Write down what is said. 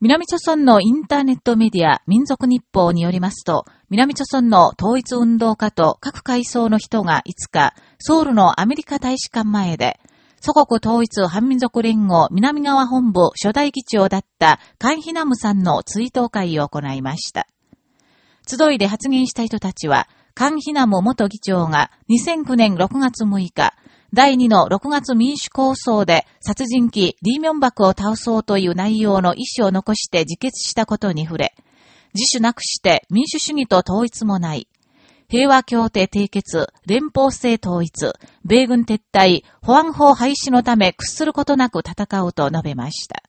南朝村のインターネットメディア民族日報によりますと、南朝村の統一運動家と各階層の人が5日、ソウルのアメリカ大使館前で、祖国統一反民族連合南側本部初代議長だったカンヒナムさんの追悼会を行いました。集いで発言した人たちは、カンヒナム元議長が2009年6月6日、第2の6月民主構想で殺人鬼リーミョンバクを倒そうという内容の意思を残して自決したことに触れ、自主なくして民主主義と統一もない。平和協定締結、連邦制統一、米軍撤退、保安法廃止のため屈することなく戦うと述べました。